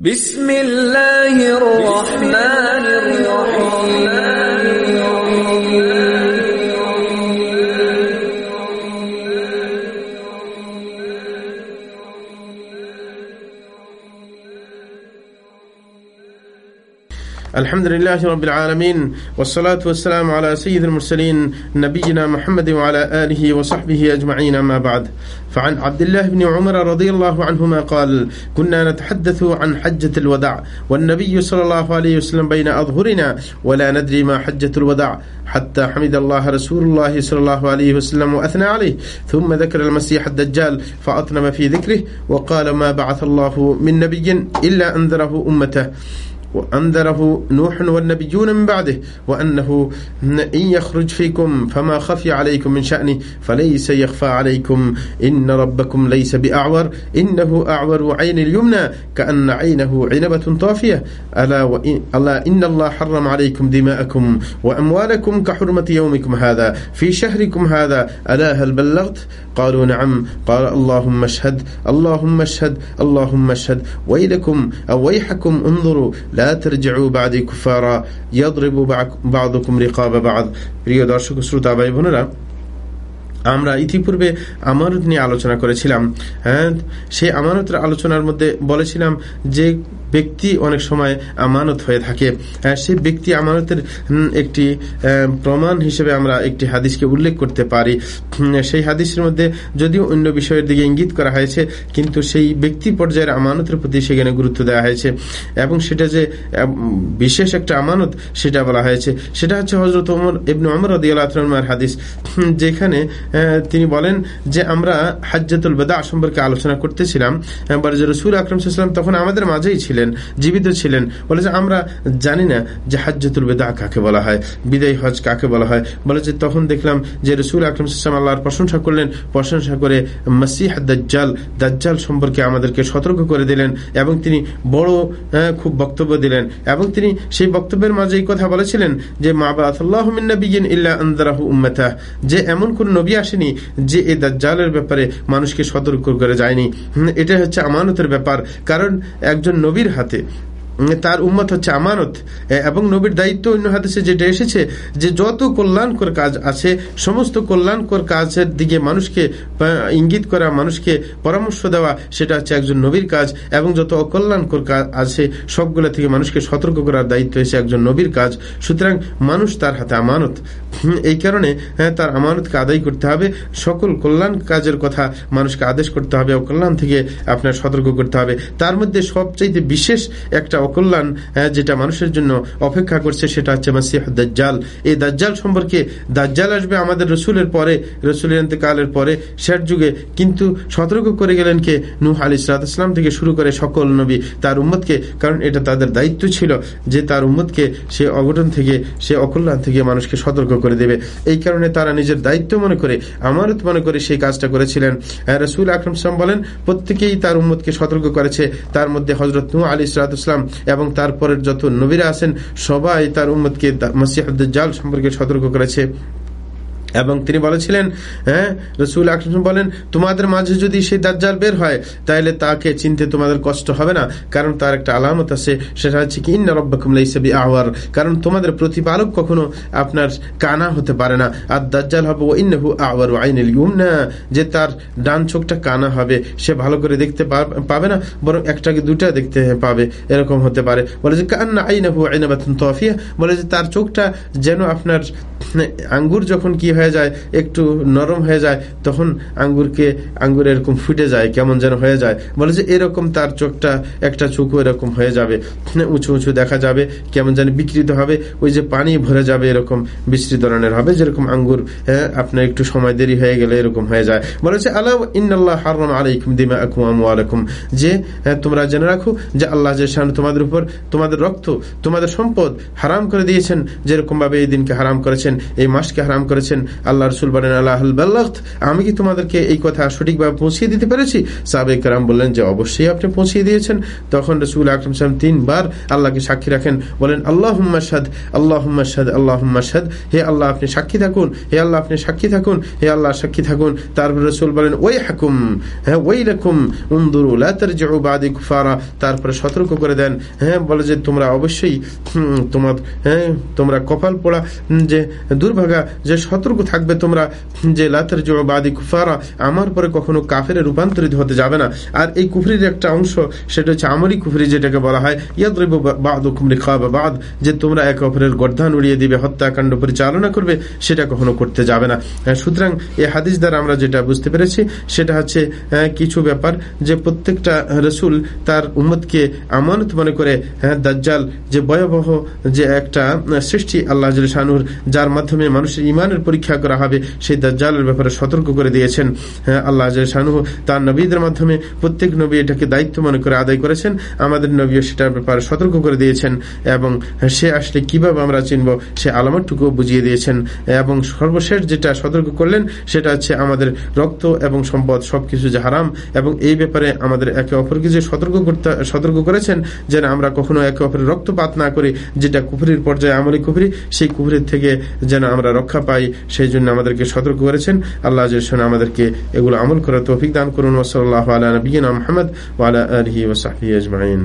بسم الله الرحمن الحمد لله رب العالمين والصلاة والسلام على سيد المرسلين نبينا محمد وعلى آله وصحبه أجمعين ما بعد. فعن عبد الله بن عمر رضي الله عنهما قال كنا نتحدث عن حجة الوداع والنبي صلى الله عليه وسلم بين أظهرنا ولا ندري ما حجة الوداع حتى حمد الله رسول الله صلى الله عليه وسلم وأثنى عليه ثم ذكر المسيح الدجال فأطنب في ذكره وقال ما بعث الله من نبي إلا أنذره أمته. وأنذره نوح والنبيون من بعده وأنه إن يخرج فيكم فما خفي عليكم من شأنه فليس يخفى عليكم. إن ربكم ليس بأعور إنه أعور عين اليمنى كأن عينه عنبة طافية. ألا, وإن ألا إن الله حرم عليكم دماءكم وأموالكم كحرمة يومكم هذا في شهركم هذا. ألا هل بلغت؟ قالوا نعم. قال اللهم اشهد اللهم اشهد اللهم اشهد. ويلكم أو ويحكم انظروا লা তারজিউ বাদি কুফারা ইয়াদরিবু বা'দুকুম রিকাবা বা'দ প্রিয় দর্শক শ্রোতা, ভাই বোনেরা, আমরা ইতিপূর্বে আমানত নিয়ে আলোচনা করেছিলাম। হ্যাঁ সেই আমানতের আলোচনার মধ্যে বলেছিলাম যে ব্যক্তি অনেক সময় আমানত হয়ে থাকে। সেই ব্যক্তি আমানতের একটি প্রমাণ হিসেবে আমরা একটি হাদিসকে উল্লেখ করতে পারি। সেই হাদিসের মধ্যে যদিও অন্য বিষয়ের দিকে ইঙ্গিত করা হয়েছে, কিন্তু সেই ব্যক্তি পর্যায়ের আমানতের প্রতি সেখানে গুরুত্ব দেওয়া হয়েছে। এবং সেটা যে বিশেষ একটা আমানত, সেটা বলা হয়েছে। সেটা হচ্ছে হজরত ওমর আমর হাদিস। যেখানে তিনি বলেন যে, আমরা হাজ্জাতুল বেদা সম্পর্কে আলোচনা করতেছিলাম রসুল আকরম তখন আমাদের মাঝেই ছিলেন। জীবিত ছিলেন। বলে যে আমরা জানি না যে হাজ্জাতুল বেদা কাকে বলা হয়, বিদায় হজ কাকে বলা হয়। বলে যে তখন দেখলাম যে রসুল আকরম সাল্লাম আল্লাহর প্রশংসা করলেন, প্রশংসা করে মাসিহ দাজ্জাল দাজ্জাল সম্পর্কে আমাদেরকে সতর্ক করে দিলেন এবং তিনি বড় খুব বক্তব্য দিলেন এবং তিনি সেই বক্তব্যের মাঝে এই কথা বলেছিলেন যে, মা বাহমিন ইল্লা যে এমন কোন নবী আসেনি যে এই দাজ্জালের ব্যাপারে মানুষকে সতর্ক করে যায়নি। এটা হচ্ছে আমানতের ব্যাপার। কারণ একজন নবীর হাতে তার উম্মত হচ্ছে আমানত। এবং নবীর দায়িত্ব অন্য হাদিসে যেটা এসেছে যে যত কল্যাণকর কাজ আছে, সমস্ত কল্যাণকর কাজের দিকে মানুষকে ইঙ্গিত করা, মানুষকে পরামর্শ দেওয়া, সেটা হচ্ছে একজন নবীর কাজ। এবং যত অকল্যাণকর কাজ আছে, সবগুলো থেকে মানুষকে সতর্ক করার দায়িত্ব হচ্ছে একজন নবীর কাজ। সুতরাং মানুষ তার হাতে আমানত। এই কারণে তার আমানতকে আদায় করতে হবে। সকল কল্যাণ কাজের কথা মানুষকে আদেশ করতে হবে। অকল্যাণ থেকে আপনার সতর্ক করতে হবে। তার মধ্যে সবচাইতে বিশেষ একটা অকল্যাণ যেটা মানুষের জন্য অপেক্ষা করছে সেটা হচ্ছে মাসিহ দাজ্জাল। এই দাজ্জাল সম্পর্কে দাজ্জাল আসবে আমাদের রসুলের পরে, রসুলের কালের পরে, শেষ যুগে। কিন্তু সতর্ক করে গেলেন কে? নুহ আলী ইসলাম থেকে শুরু করে সকল নবী তার উম্মতকে, কারণ এটা তাদের দায়িত্ব ছিল যে তার উম্মতকে সে অঘটন থেকে, সে অকল্যাণ থেকে মানুষকে সতর্ক করে দেবে। এই কারণে তারা নিজের দায়িত্ব মনে করে আমারত মনে করে সেই কাজটা করেছিলেন। রসুল আকরম সালাম বলেন প্রত্যেকেই তার উম্মতকে সতর্ক করেছে। তার মধ্যে হজরত নু আলী ইসলাম এবং তারপরের যত নবীরা আছেন সবাই তার উম্মদকে জাল সম্পর্কে সতর্ক করেছে। এবং তিনি বলেছিলেন হ্যাঁ রসুল আকরম বলেন, তোমাদের মাঝে যদি সেই দাজ্জাল বের হয় তাহলে তাকে চিনতে তোমাদের কষ্ট হবে না। কারণ তার একটা আলামত আছে, সেটা হচ্ছে কি, ইন্না রব্বাকুম লাইসাবি আওয়ার কারণ তোমাদের প্রতিপালক কখনো আপনার কানা হতে পারে না। আর দাজ্জাল হবে ও ইন্নাহু আওয়ার আইনুল ইউমনা যে তার ডান চোখটা কানা হবে। সে ভালো করে দেখতে পাবে না, বরং একটাকে দুটা দেখতে পাবে। এরকম হতে পারে। বলে যে, কান্না আইনাহু আইনাবাতুন তফিয়া বলে যে তার চোখটা যেন আপনার আঙ্গুর যখন কি হয়ে যায়, একটু নরম হয়ে যায়, তখন আঙ্গুরকে, আঙ্গুর এরকম ফুটে যায়, কেমন যেন হয়ে যায়। বলে যে এরকম তার চোখটা, একটা চুকু এরকম হয়ে যাবে। উঁচু উঁচু দেখা যাবে, কেমন যেন বিকৃত হবে, ওই যে পানি ভরে যাবে এরকম বিশ্রী ধরনের হবে, যেরকম আঙ্গুর হ্যাঁ আপনার একটু সময় দেরি হয়ে গেলে এরকম হয়ে যায়। বলেছে আল্লাহ ইন্নআল্লাহ হারাম আলাইকুম দিমা আকুম আলাইকুম যে তোমরা জেনে রাখো যে আল্লাহ যে তোমাদের উপর, তোমাদের রক্ত, তোমাদের সম্পদ হারাম করে দিয়েছেন যেরকম ভাবে এই দিনকে হারাম করেছেন, এই মাসকে হারাম করেছেন আল্লাহ রসুল বলেন, আল্লাহ আমি কি তোমাদেরকে এই কথা সঠিকভাবে পৌঁছিয়ে দিতে পেরেছি? সাবেক কারাম বললেন, যে অবশ্যই আপনি পৌঁছিয়ে দিয়েছেন। তখন রসুল আকরম সালাম তিনবার আল্লাহকে সাক্ষী রাখেন, বলেন আল্লাহ সাদ আল্লাহ সাদ আল্লাহ সাদ হে আল্লাহ আপনি সাক্ষী থাকুন, হে আল্লাহ আপনি সাক্ষী থাকুন, হে আল্লাহ সাক্ষী থাকুন। তারপর রসুল বলেন ওই হাকুম হ্যাঁ ওই রকম উন্দুরুলাদি কুফারা। তারপরে সতর্ক করে দেন হ্যাঁ বলে যে তোমরা অবশ্যই তোমার হ্যাঁ তোমরা কপাল পোড়া, যে দুর্ভাগা, যে সতর্ক থাকবে তোমরা যে লাতার বাদি কুফারা, আমার পরে কখনো কাফের রূপান্তরিত হতে যাবে না। আর এই কুফরির একটা অংশ, সেটা হচ্ছে আমরি কুফরি যেটাকে বলা হয়, ইয়াদ্রব বাদ বাদ, যে তোমরা এক অপরের গর্ধান উড়িয়ে দিবে, হত্যাকাণ্ড পরিচালনা করবে, সেটা কখনো করতে যাবে না। সুতরাং এই হাদিস দ্বারা আমরা যেটা বুঝতে পেরেছি, সেটা হচ্ছে কিছু ব্যাপার যে প্রত্যেকটা রসুল তার উম্মতকে আমানত মনে করে দাজ্জাল যে ভয়াবহ যে একটা সৃষ্টি আল্লাহ শানুর, যার মাধ্যমে মানুষের ইমানের পরীক্ষা করা হবে, সেই দাজ্জালের ব্যাপারে সতর্ক করে দিয়েছেন হ্যাঁ আল্লাহ শানু তার নবীদের মাধ্যমে প্রত্যেক নবী এটাকে দায়িত্ব মনে করে আদায় করেছেন, আমাদের নবীও সেটার ব্যাপারে সতর্ক করে দিয়েছেন এবং সে আসলে কীভাবে আমরা চিনব, সে আলামতটুকু বুঝিয়ে দিয়েছেন এবং সর্বশেষ যেটা সতর্ক করলেন, সেটা হচ্ছে আমাদের রক্ত এবং সম্পদ সবকিছু যে হারাম এবং এই ব্যাপারে আমাদের একে অপরকে যে সতর্ক করতে, সতর্ক করেছেন, যেন আমরা কখনো একে অপরের রক্তপাত না করি, যেটা কুফুরির পর্যায়ে আমলি কুফুরি, সেই কুফুরির থেকে যেন আমরা রক্ষা পাই সেই জন্য আমাদেরকে সতর্ক করেছেন। আল্লাহ আমাদেরকে এগুলো আমল করার তৌফিক দান করুন। ওসল্লাহ আলা নবীন আহমদ ওয়ালা আলহি ওসাহি আজমাইন।